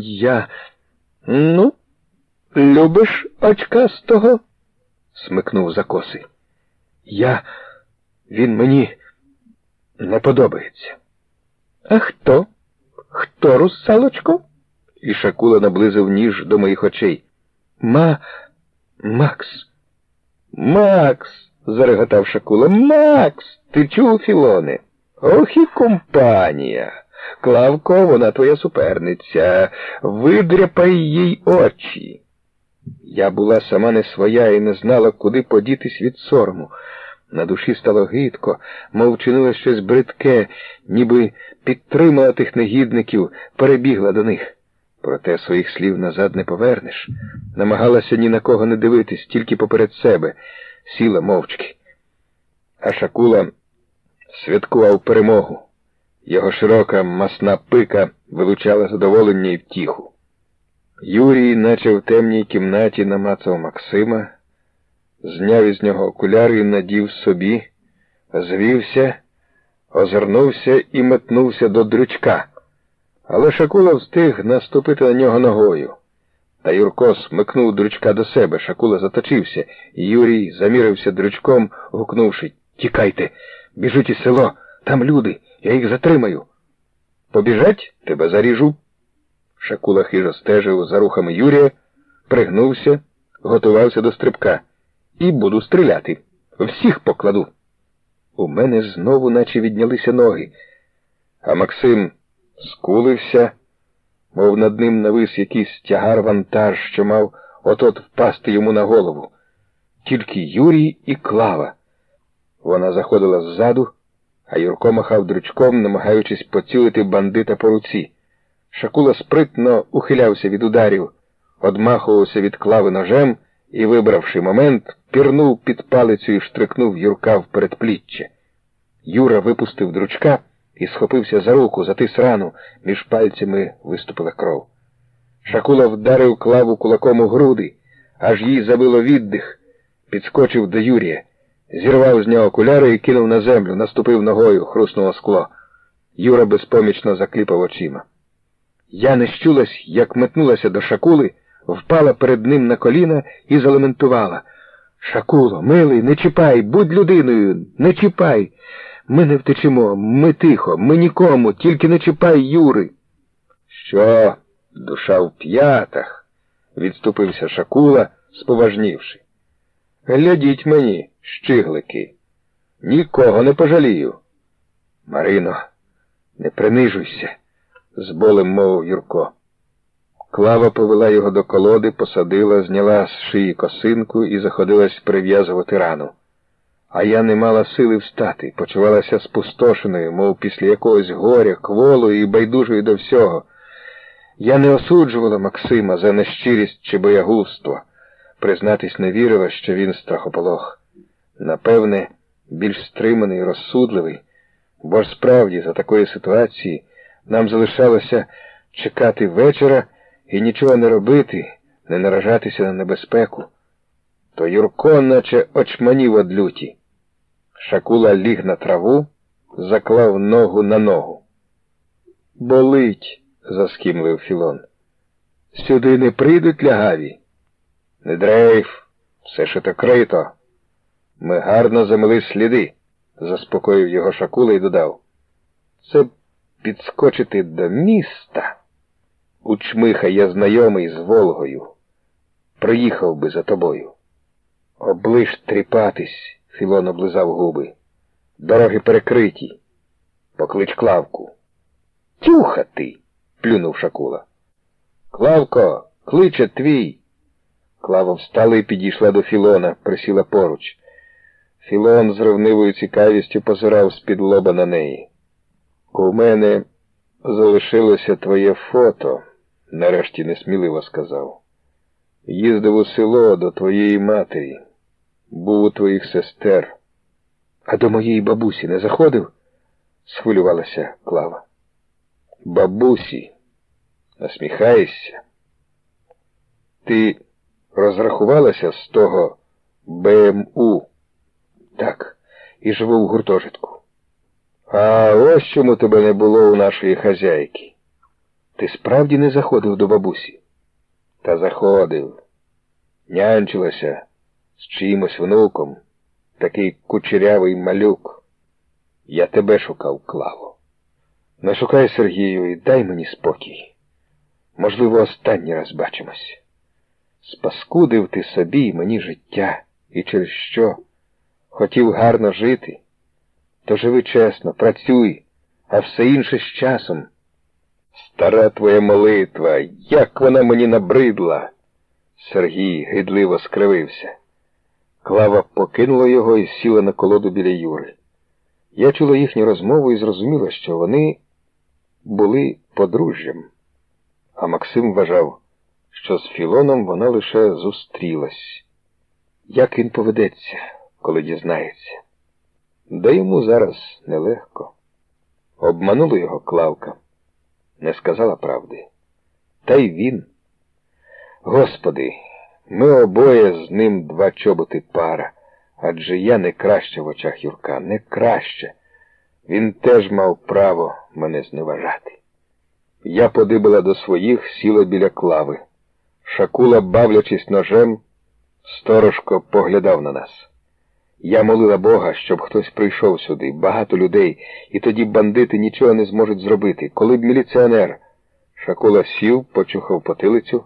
Я. Ну, любиш очкастого? смикнув закоси. Я. Він мені не подобається. А хто? Хто, русалочко? І Шакула наблизив ніж до моїх очей. Ма. Макс. Макс. зареготав Шакула. Макс, ти чув, Філоне? Ох і компанія. Клавко, вона твоя суперниця. Видряпай їй очі. Я була сама не своя і не знала, куди подітись від сорому. На душі стало гидко, мов вчинила щось бридке, ніби підтримала тих негідників, перебігла до них. Проте своїх слів назад не повернеш. Намагалася ні на кого не дивитись, тільки поперед себе, сіла мовчки. А Шакула святкував перемогу. Його широка масна пика вилучала задоволення і втіху. Юрій, наче в темній кімнаті, намацав Максима, зняв із нього окуляри і надів собі, звівся, озирнувся і метнувся до дрючка. Але Шакула встиг наступити на нього ногою. Та Юрко смикнув дрючка до себе. Шакула заточився, і Юрій замірився дрючком, гукнувши Тікайте, біжіть із село, там люди, я їх затримаю. Побіжать, тебе заріжу. Шакула хижо стежив за рухами Юрія, пригнувся, готувався до стрибка. І буду стріляти. Всіх покладу. У мене знову наче віднялися ноги, а Максим скулився, мов над ним навис якийсь тягар вантаж, що мав от-от впасти йому на голову. Тільки Юрій і Клава. Вона заходила ззаду, а Юрко махав дрючком, намагаючись поцілити бандита по руці. Шакула спритно ухилявся від ударів, одмахувався від клави ножем і, вибравши момент, пірнув під палицю і штрикнув Юрка в передпліччя. Юра випустив дручка і схопився за руку, затис рану, між пальцями виступила кров. Шакула вдарив клаву кулаком у груди, аж їй забило віддих, підскочив до Юрія, зірвав з нього окуляри і кинув на землю, наступив ногою, хруснуло скло. Юра безпомічно закліпав очима. Я не щулась, як метнулася до Шакули, впала перед ним на коліна і залементувала. Шакуло, милий, не чіпай, будь людиною, не чіпай. Ми не втечемо, ми тихо, ми нікому, тільки не чіпай Юри. Що, душа в п'ятах? відступився Шакула, споважнівши. Глядіть мені, щиглики, нікого не пожалію. Марино, не принижуйся, з болем мовив Юрко. Клава повела його до колоди, посадила, зняла з шиї косинку і заходилась прив'язувати рану. А я не мала сили встати, почувалася спустошеною, мов після якогось горя, кволу і байдужої до всього. Я не осуджувала Максима за нещирість чи боягузтво. Признатись не вірила, що він страхополох. Напевне, більш стриманий і розсудливий, бо ж справді за такої ситуації нам залишалося чекати вечора і нічого не робити, не наражатися на небезпеку. То Юрко, наче очманів од люті. Шакула ліг на траву, заклав ногу на ногу. Болить, заскімлив Філон. Сюди не прийдуть лягаві. Не дрейф, все ще то крито. Ми гарно замили сліди, заспокоїв його Шакула і додав. Це підскочити до міста. У чмиха я знайомий з Волгою. Приїхав би за тобою. Оближ тріпатись, Філон облизав губи. Дороги перекриті. Поклич Клавку. Тюха ти, плюнув Шакула. Клавко, кличе твій. Клава встала і підійшла до Філона, присіла поруч. Філон з ревнивою цікавістю позирав з-під лоба на неї. У мене залишилося твоє фото, нарешті несміливо сказав. Їздив у село до твоєї матері, був у твоїх сестер. А до моєї бабусі не заходив? схвилювалася Клава. Бабусі, насміхаєшся? Ти розрахувалася з того БМУ? Так, і живу в гуртожитку. А ось чому тебе не було у нашої хазяйки. Ти справді не заходив до бабусі? Та заходив. Нянчилася з чиїмось внуком, такий кучерявий малюк. Я тебе шукав, Клаво. Не шукай Сергію і дай мені спокій. Можливо, останній раз бачимось. Спаскудив ти собі і мені життя, і через що хотів гарно жити, то живи чесно, працюй, а все інше з часом. Стара твоя молитва, як вона мені набридла. Сергій гидливо скривився. Клава покинула його і сіла на колоду біля Юри. Я чула їхню розмову і зрозуміла, що вони були подружжям. А Максим вважав, що з Філоном вона лише зустрілась. Як він поведеться, коли дізнається? Да йому зараз нелегко. Обманула його Клавка, не сказала правди. Та й він. Господи, ми обоє з ним два чоботи пара, адже я не краще в очах Юрка, не краще. Він теж мав право мене зневажати. Я подибила до своїх, сіла біля клави. Шакула, бавлячись ножем, сторожко поглядав на нас. Я молила Бога, щоб хтось прийшов сюди, багато людей, і тоді бандити нічого не зможуть зробити. Коли б міліціонер. Шакула сів, почухав потилицю.